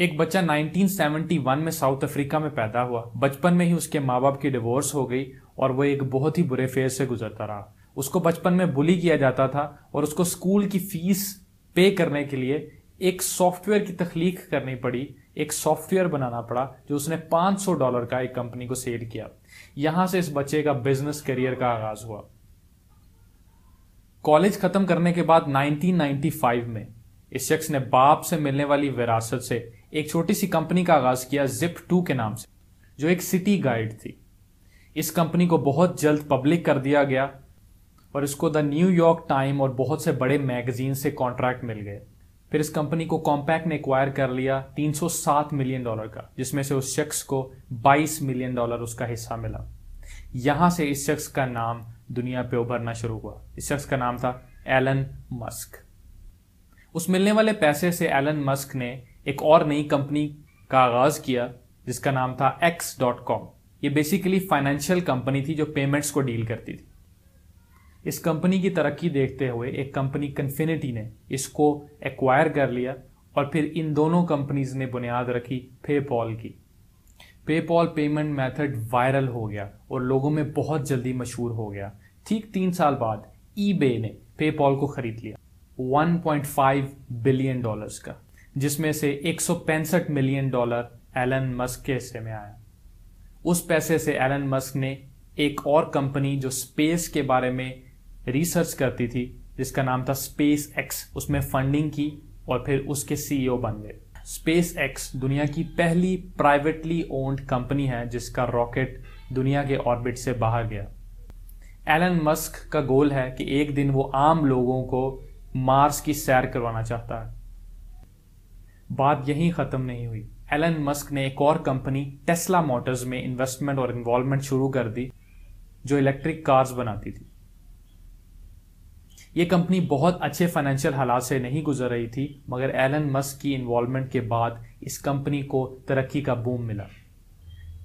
एक बच्चा 1971 में साउथ अफ्रीका में पैदा हुआ। बचपन में ही उसके माँ बाप की डिवोर्स हो गई और वो एक बहुत ही बुरे फ़ेज़ से गुजरता रहा। उसको बचपन में बुली किया जाता था और उसको स्कूल की फ़ीस पे करने के लिए एक सॉफ्टवेयर की तख्लीक करनी पड़ी, एक सॉफ्टवेयर बनाना पड़ा, जो उसने 500 डॉलर का एक कंपनी को सेल किया। यहाँ से इस बच्चे का बिज़नेस करियर का आगाज़ हुआ। कॉलेज खत्म करने के बाद 1995 में इस शख्स ने बाप से मिलने वाली विरासत से एक छोटी सी कंपनी का आगाज़ किया जिप टू के नाम से, जो एक सिटी गाइड थी। इस कंपनी को बहुत जल्द पब्लिक कर दिया गया और इसको द न्यूयॉर्क टाइम और बहुत से बड़े मैगजीन से कॉन्ट्रैक्ट मिल गए। फिर इस कंपनी को कॉम्पैक्ट ने एक्वायर कर लिया 307 मिलियन डॉलर का, जिसमें से उस शख्स को 22 मिलियन डॉलर उसका हिस्सा मिला। यहाँ से इस शख्स का नाम दुनिया पे उभरना शुरू हुआ। इस शख्स का नाम था एलन मस्क उस मिलने वाले पैसे से एलन मस्क ने एक और नई कंपनी का आगाज़ किया, जिसका नाम था एक्स डॉट कॉम ये बेसिकली फाइनेंशियल कंपनी थी जो पेमेंट्स को डील करती थी। इस कंपनी की तरक्की देखते हुए एक कंपनी कन्फिनिटी ने इसको एक्वायर कर लिया और फिर इन दोनों कंपनीज़ ने बुनियाद रखी पेपॉल की। पेपॉल पेमेंट मेथड वायरल हो गया और लोगों में बहुत जल्दी मशहूर हो गया। ठीक तीन साल बाद ई ने पेपॉल को खरीद लिया। 1.5 बिलियन डॉलर्स का। जिसमें से एक सौ पैंसठ मिलियन डॉलर एलन मस्क के हिस्से में आया। उस पैसे से एलन मस्क ने एक और कंपनी जो स्पेस के बारे में रिसर्च करती थी, जिसका नाम था स्पेस एक्स, उसमें फंडिंग की और फिर उसके सीईओ बन गए। स्पेस एक्स दुनिया की पहली प्राइवेटली ओन्ड कंपनी है, जिसका रॉकेट दुनिया के ऑर्बिट से बाहर गया। एलन मस्क का गोल है कि एक दिन वो आम लोगों को मार्स की सैर करवाना चाहता है। बात यहीं खत्म नहीं हुई। एलन मस्क ने एक और कंपनी, टेस्ला मोटर्स में इन्वेस्टमेंट और इन्वॉल्वमेंट शुरू कर दी, जो इलेक्ट्रिक कार्स बनाती थी। ये कंपनी बहुत अच्छे फाइनेंशियल हालात से नहीं गुजर रही थी, मगर एलन मस्क की इन्वॉल्वमेंट के बाद इस कंपनी को तरक्की का बूम मिला।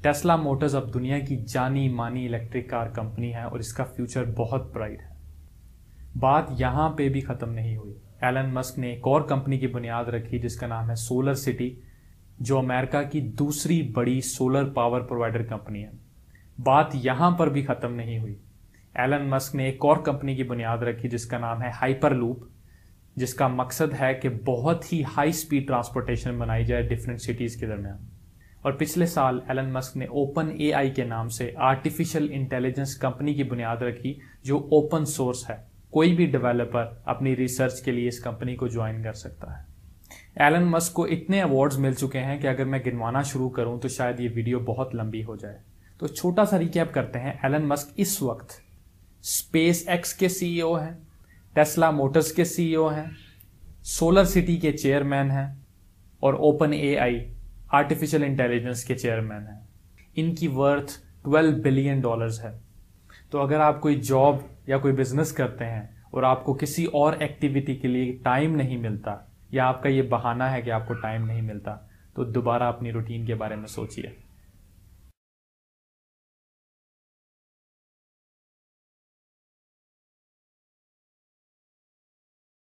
टेस्ला मोटर्स अब दुनिया की जानी मानी इलेक्ट्रिक कार कंपनी है और इसका फ्यूचर बहुत ब्राइट है। बात यहाँ पे भी ख़त्म नहीं हुई। एलन मस्क ने एक और कंपनी की बुनियाद रखी जिसका नाम है सोलर सिटी, जो अमेरिका की दूसरी बड़ी सोलर पावर प्रोवाइडर कंपनी है। बात यहाँ पर भी ख़त्म नहीं हुई। एलन मस्क ने एक और कंपनी की बुनियाद रखी जिसका नाम है हाइपर लूप जिसका मकसद है कि बहुत ही हाई स्पीड ट्रांसपोर्टेशन बनाई जाए डिफरेंट सिटीज़ के दरमियान। और पिछले साल एलन मस्क ने ओपन एआई के नाम से आर्टिफिशियल इंटेलिजेंस कंपनी की बुनियाद रखी, जो ओपन सोर्स है। कोई भी डेवलपर अपनी रिसर्च के लिए इस कंपनी को ज्वाइन कर सकता है। एलन मस्क को इतने अवार्ड्स मिल चुके हैं कि अगर मैं गिनवाना शुरू करूँ तो शायद ये वीडियो बहुत लंबी हो जाए। तो छोटा सा रिकैप करते हैं। एलन मस्क इस वक्त स्पेस एक्स के सीईओ हैं टेस्ला मोटर्स के सीईओ हैं सोलर सिटी के चेयरमैन हैं, और Open A I artificial intelligence के चेयरमैन हैं। इनकी वर्थ 12 बिलियन डॉलर्स है। तो अगर आप कोई जॉब या कोई बिज़नेस करते हैं और आपको किसी और एक्टिविटी के लिए टाइम नहीं मिलता, या आपका ये बहाना है कि आपको टाइम नहीं मिलता तो दोबारा अपनी रूटीन के बारे में सोचिए।